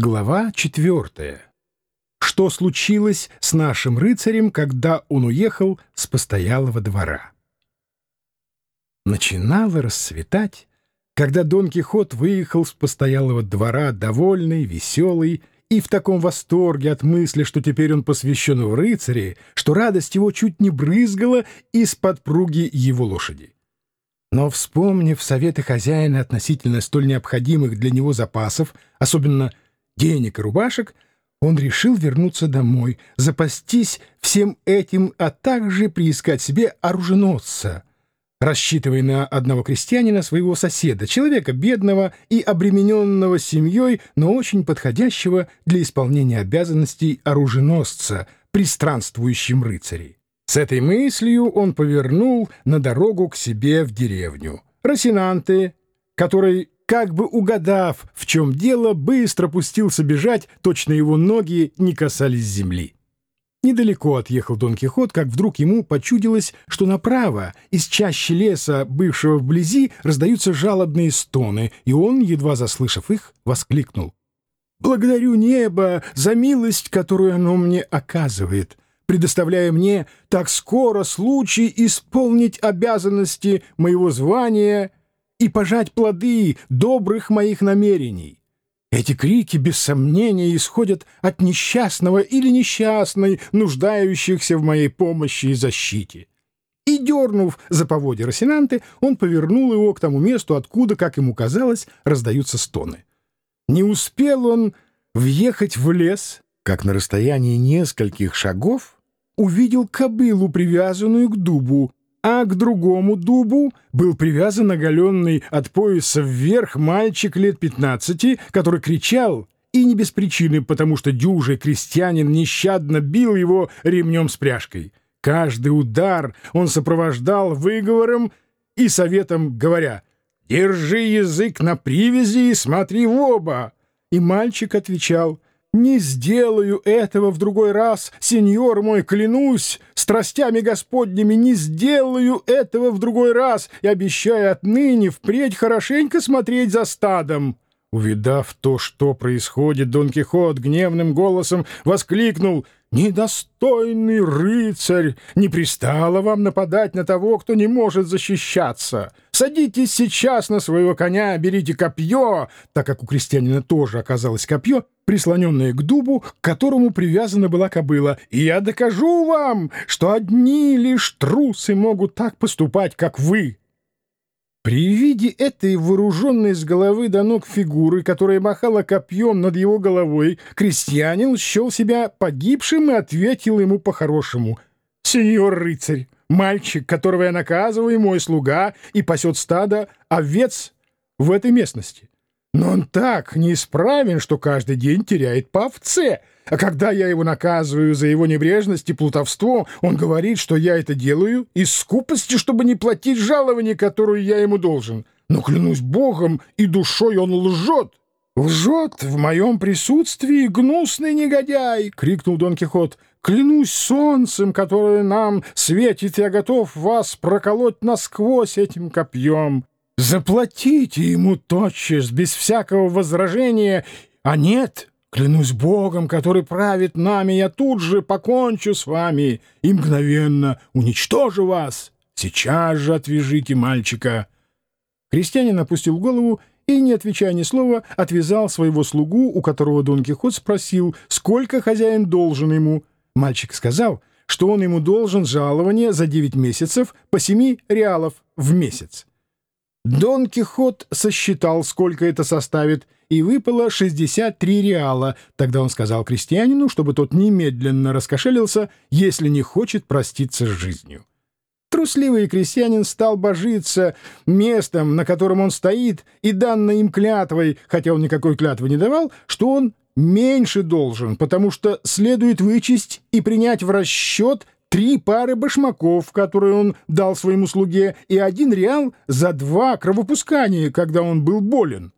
Глава четвертая. Что случилось с нашим рыцарем, когда он уехал с постоялого двора? Начинало рассветать, когда Дон Кихот выехал с постоялого двора довольный, веселый и в таком восторге от мысли, что теперь он посвящен в рыцаре, что радость его чуть не брызгала из-под пруги его лошади. Но, вспомнив советы хозяина относительно столь необходимых для него запасов, особенно денег и рубашек, он решил вернуться домой, запастись всем этим, а также приискать себе оруженосца, рассчитывая на одного крестьянина, своего соседа, человека бедного и обремененного семьей, но очень подходящего для исполнения обязанностей оруженосца при странствующем рыцаре. С этой мыслью он повернул на дорогу к себе в деревню. Росинанте, который как бы угадав, в чем дело, быстро пустился бежать, точно его ноги не касались земли. Недалеко отъехал Дон Кихот, как вдруг ему почудилось, что направо, из чащи леса, бывшего вблизи, раздаются жалобные стоны, и он, едва заслышав их, воскликнул. «Благодарю небо за милость, которую оно мне оказывает, предоставляя мне так скоро случай исполнить обязанности моего звания и пожать плоды добрых моих намерений. Эти крики, без сомнения, исходят от несчастного или несчастной, нуждающихся в моей помощи и защите. И, дернув за поводья Росинанты, он повернул его к тому месту, откуда, как ему казалось, раздаются стоны. Не успел он въехать в лес, как на расстоянии нескольких шагов увидел кобылу, привязанную к дубу, а к другому дубу был привязан оголенный от пояса вверх мальчик лет пятнадцати, который кричал, и не без причины, потому что дюжий крестьянин нещадно бил его ремнем с пряжкой. Каждый удар он сопровождал выговором и советом, говоря «Держи язык на привязи и смотри в оба!» И мальчик отвечал «Не сделаю этого в другой раз, сеньор мой, клянусь, страстями господними не сделаю этого в другой раз и обещаю отныне впредь хорошенько смотреть за стадом». Увидав то, что происходит, Дон Кихот гневным голосом воскликнул «Недостойный рыцарь! Не пристало вам нападать на того, кто не может защищаться! Садитесь сейчас на своего коня, берите копье!» Так как у крестьянина тоже оказалось копье, прислоненное к дубу, к которому привязана была кобыла. «И я докажу вам, что одни лишь трусы могут так поступать, как вы!» При виде этой вооруженной с головы до ног фигуры, которая махала копьем над его головой, крестьянин счел себя погибшим и ответил ему по-хорошему. «Сеньор рыцарь, мальчик, которого я наказываю, мой слуга, и пасет стадо овец в этой местности. Но он так неисправен, что каждый день теряет по овце». А когда я его наказываю за его небрежность и плутовство, он говорит, что я это делаю из скупости, чтобы не платить жалование, которое я ему должен. Но, клянусь Богом и душой, он лжет. «Лжет в моем присутствии гнусный негодяй!» — крикнул Дон Кихот. «Клянусь солнцем, которое нам светит, я готов вас проколоть насквозь этим копьем. Заплатите ему тотчас, без всякого возражения, а нет, Клянусь Богом, который правит нами, я тут же покончу с вами и мгновенно уничтожу вас. Сейчас же отвяжите мальчика». Крестьянин опустил голову и, не отвечая ни слова, отвязал своего слугу, у которого Дон Кихот спросил, сколько хозяин должен ему. Мальчик сказал, что он ему должен жалование за девять месяцев по семи реалов в месяц. Дон Кихот сосчитал, сколько это составит, и выпало 63 реала. Тогда он сказал крестьянину, чтобы тот немедленно раскошелился, если не хочет проститься с жизнью. Трусливый крестьянин стал божиться местом, на котором он стоит, и данной им клятвой, хотя он никакой клятвы не давал, что он меньше должен, потому что следует вычесть и принять в расчет три пары башмаков, которые он дал своему слуге, и один реал за два кровопускания, когда он был болен.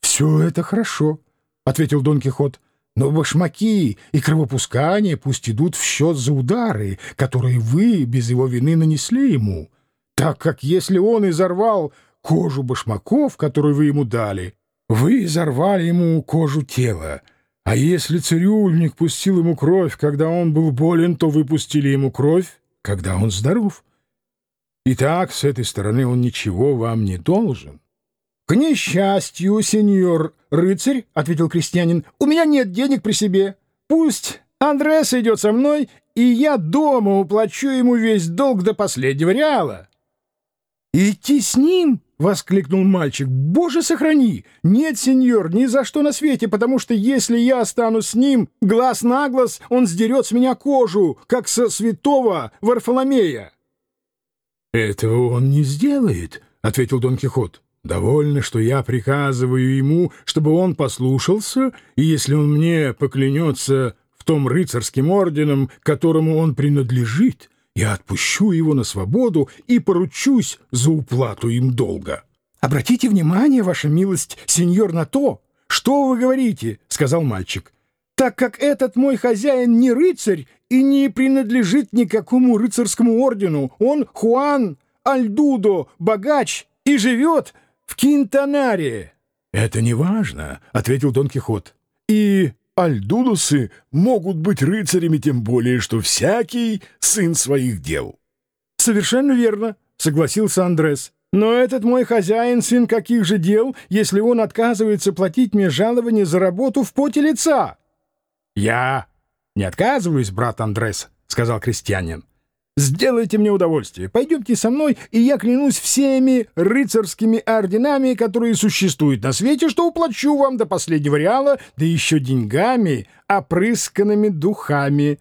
«Все это хорошо», — ответил Дон Кихот. «Но башмаки и кровопускания пусть идут в счет за удары, которые вы без его вины нанесли ему, так как если он изорвал кожу башмаков, которую вы ему дали, Вы изорвали ему кожу тела, а если цирюльник пустил ему кровь, когда он был болен, то вы пустили ему кровь, когда он здоров. Итак, с этой стороны он ничего вам не должен. — К несчастью, сеньор рыцарь, — ответил крестьянин, — у меня нет денег при себе. Пусть Андрес идет со мной, и я дома уплачу ему весь долг до последнего реала. — Идти с ним? — воскликнул мальчик. — Боже, сохрани! Нет, сеньор, ни за что на свете, потому что если я останусь с ним, глаз на глаз, он сдерет с меня кожу, как со святого Варфоломея. — Этого он не сделает, — ответил Дон Кихот. — Довольно, что я приказываю ему, чтобы он послушался, и если он мне поклянется в том рыцарским орденом, которому он принадлежит, я отпущу его на свободу и поручусь за уплату им долга. — Обратите внимание, ваша милость, сеньор, на то, что вы говорите, — сказал мальчик, — так как этот мой хозяин не рыцарь и не принадлежит никакому рыцарскому ордену. Он Хуан Альдудо, богач, и живет в Кинтанаре. — Это не важно, — ответил Дон Кихот. — И альдудусы могут быть рыцарями, тем более, что всякий сын своих дел. — Совершенно верно, — согласился Андрес. Но этот мой хозяин сын каких же дел, если он отказывается платить мне жалование за работу в поте лица? — Я не отказываюсь, брат Андрес, — сказал крестьянин. Сделайте мне удовольствие, пойдемте со мной, и я клянусь всеми рыцарскими орденами, которые существуют на свете, что уплачу вам до последнего реала, да еще деньгами, опрысканными духами.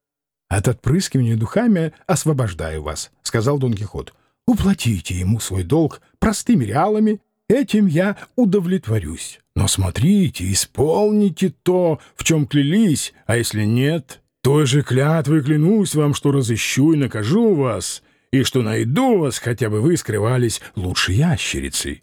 — От отпрыскивания духами освобождаю вас, — сказал Дон Кихот. — Уплатите ему свой долг простыми реалами, этим я удовлетворюсь. Но смотрите, исполните то, в чем клялись, а если нет, той же клятвы клянусь вам, что разыщу и накажу вас, и что найду вас, хотя бы вы скрывались лучше ящерицы.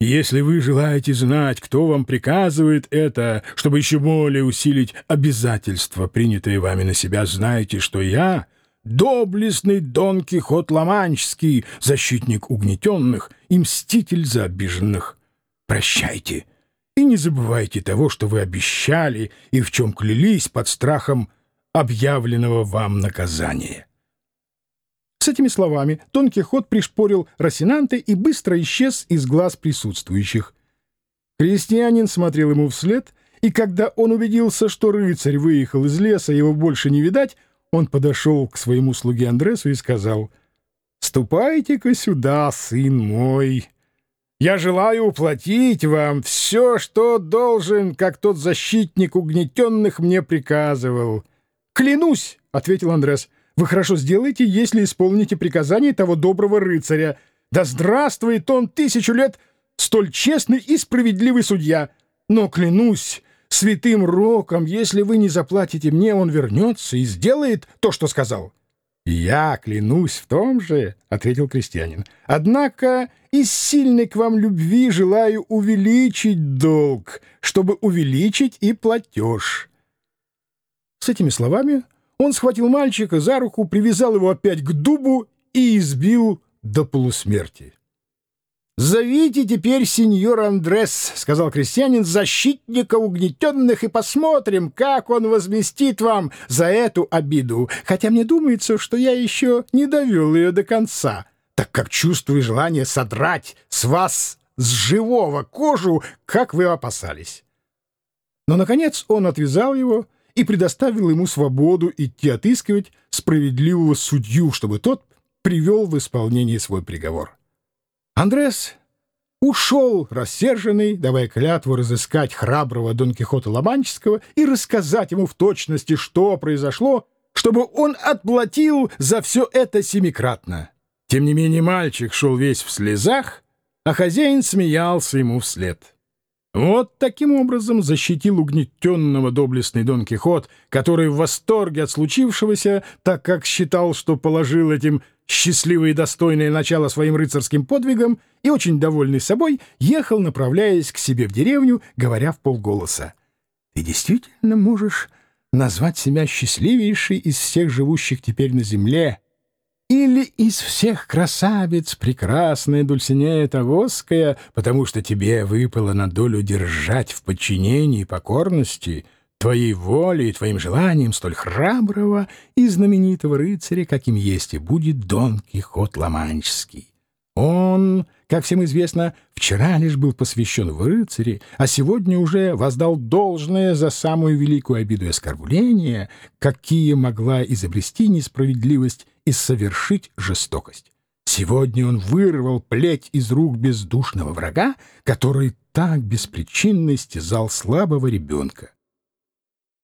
Если вы желаете знать, кто вам приказывает это, чтобы еще более усилить обязательства, принятые вами на себя, знайте, что я — доблестный Дон Кихот Ламанчский, защитник угнетенных и мститель за обиженных. Прощайте и не забывайте того, что вы обещали и в чем клялись под страхом объявленного вам наказания. С этими словами Дон Кихот пришпорил Росинанте и быстро исчез из глаз присутствующих. Крестьянин смотрел ему вслед, и когда он убедился, что рыцарь выехал из леса, его больше не видать, он подошел к своему слуге Андресу и сказал, «Ступайте-ка сюда, сын мой. Я желаю уплатить вам все, что должен, как тот защитник угнетенных мне приказывал». «Клянусь!» — ответил Андрес. «Вы хорошо сделаете, если исполните приказание того доброго рыцаря. Да здравствует он тысячу лет, столь честный и справедливый судья! Но клянусь!» святым роком, если вы не заплатите мне, он вернется и сделает то, что сказал. — Я клянусь в том же, — ответил крестьянин. — Однако из сильной к вам любви желаю увеличить долг, чтобы увеличить и платеж. С этими словами он схватил мальчика за руку, привязал его опять к дубу и избил до полусмерти. «Зовите теперь сеньор Андрес», — сказал крестьянин, — «защитника угнетенных, и посмотрим, как он возместит вам за эту обиду, хотя мне думается, что я еще не довел ее до конца, так как чувствую желание содрать с вас с живого кожу, как вы опасались». Но, наконец, он отвязал его и предоставил ему свободу идти отыскивать справедливого судью, чтобы тот привел в исполнение свой приговор. Андрес ушел рассерженный, давая клятву разыскать храброго Дон Кихота Ломанческого и рассказать ему в точности, что произошло, чтобы он отплатил за все это семикратно. Тем не менее мальчик шел весь в слезах, а хозяин смеялся ему вслед. Вот таким образом защитил угнетенного доблестный Дон Кихот, который в восторге от случившегося, так как считал, что положил этим счастливое и достойное начало своим рыцарским подвигам, и очень довольный собой, ехал, направляясь к себе в деревню, говоря в полголоса. «Ты действительно можешь назвать себя счастливейшей из всех живущих теперь на земле, Или из всех красавиц прекрасная Дульсинея Тавосская, потому что тебе выпало на долю держать в подчинении и покорности твоей воле и твоим желанием столь храброго и знаменитого рыцаря, каким есть и будет Дон Кихот Ламанческий. Он, как всем известно, вчера лишь был посвящен в рыцари, а сегодня уже воздал должное за самую великую обиду и оскорбление, какие могла изобрести несправедливость и совершить жестокость. Сегодня он вырвал плеть из рук бездушного врага, который так беспричинно истязал слабого ребенка.